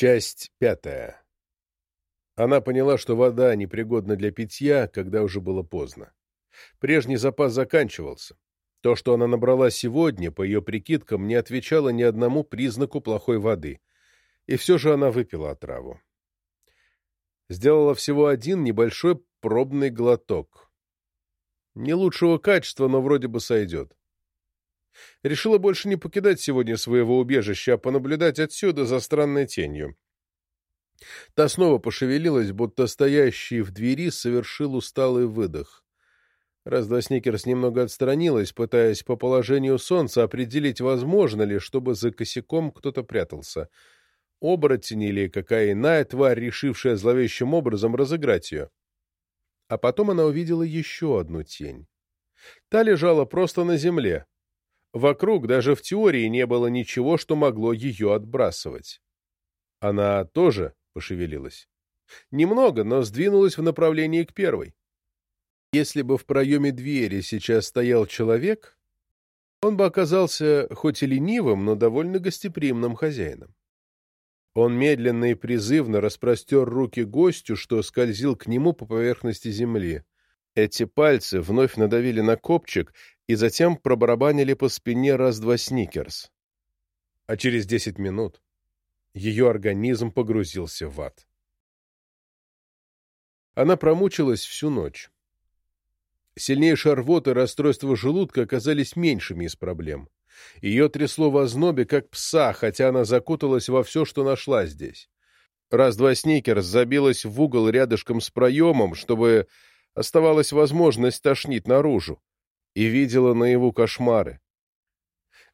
Часть пятая. Она поняла, что вода непригодна для питья, когда уже было поздно. Прежний запас заканчивался. То, что она набрала сегодня, по ее прикидкам, не отвечало ни одному признаку плохой воды. И все же она выпила отраву. Сделала всего один небольшой пробный глоток. Не лучшего качества, но вроде бы сойдет. Решила больше не покидать сегодня своего убежища, а понаблюдать отсюда за странной тенью. Та снова пошевелилась, будто стоящий в двери совершил усталый выдох. Раз-два Сникерс немного отстранилась, пытаясь по положению солнца определить, возможно ли, чтобы за косяком кто-то прятался. Оборотень или какая иная тварь, решившая зловещим образом разыграть ее. А потом она увидела еще одну тень. Та лежала просто на земле. Вокруг даже в теории не было ничего, что могло ее отбрасывать. Она тоже пошевелилась. Немного, но сдвинулась в направлении к первой. Если бы в проеме двери сейчас стоял человек, он бы оказался хоть и ленивым, но довольно гостеприимным хозяином. Он медленно и призывно распростер руки гостю, что скользил к нему по поверхности земли. Эти пальцы вновь надавили на копчик и затем пробарабанили по спине раз-два сникерс. А через десять минут ее организм погрузился в ад. Она промучилась всю ночь. Сильнейшая рвота и расстройство желудка оказались меньшими из проблем. Ее трясло в ознобе, как пса, хотя она закуталась во все, что нашла здесь. Раз-два Сникерс забилась в угол рядышком с проемом, чтобы оставалась возможность тошнить наружу, и видела наяву кошмары.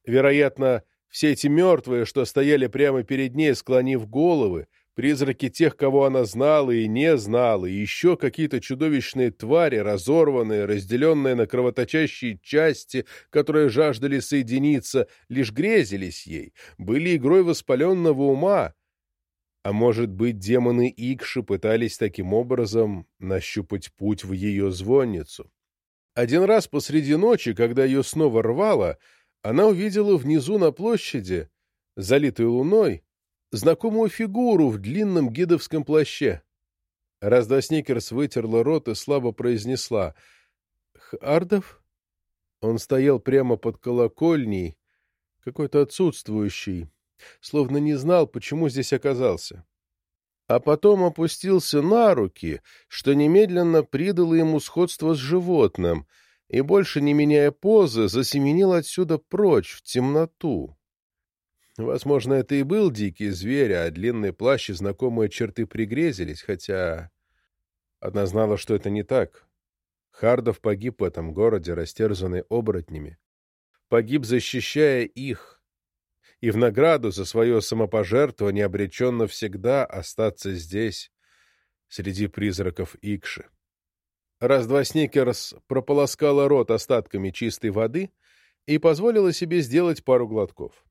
Вероятно, все эти мертвые, что стояли прямо перед ней, склонив головы, призраки тех, кого она знала и не знала, и еще какие-то чудовищные твари, разорванные, разделенные на кровоточащие части, которые жаждали соединиться, лишь грезились ей, были игрой воспаленного ума, а может быть, демоны Икши пытались таким образом нащупать путь в ее звонницу. Один раз посреди ночи, когда ее снова рвало, она увидела внизу на площади, залитой луной, знакомую фигуру в длинном гидовском плаще. Разда Сникерс вытерла рот и слабо произнесла «Хардов?» Он стоял прямо под колокольней, какой-то отсутствующий, словно не знал, почему здесь оказался. А потом опустился на руки, что немедленно придало ему сходство с животным, и, больше не меняя позы, засеменил отсюда прочь, в темноту. Возможно, это и был дикий зверь, а длинный плащ и знакомые черты пригрезились, хотя... Одна знала, что это не так. Хардов погиб в этом городе, растерзанный оборотнями. Погиб, защищая их, и в награду за свое самопожертвование обречен навсегда остаться здесь, среди призраков Икши. Раз-два Сникерс прополоскала рот остатками чистой воды и позволила себе сделать пару глотков.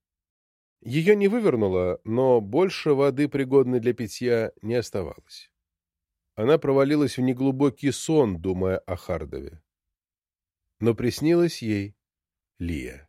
Ее не вывернуло, но больше воды, пригодной для питья, не оставалось. Она провалилась в неглубокий сон, думая о Хардове. Но приснилась ей Лия.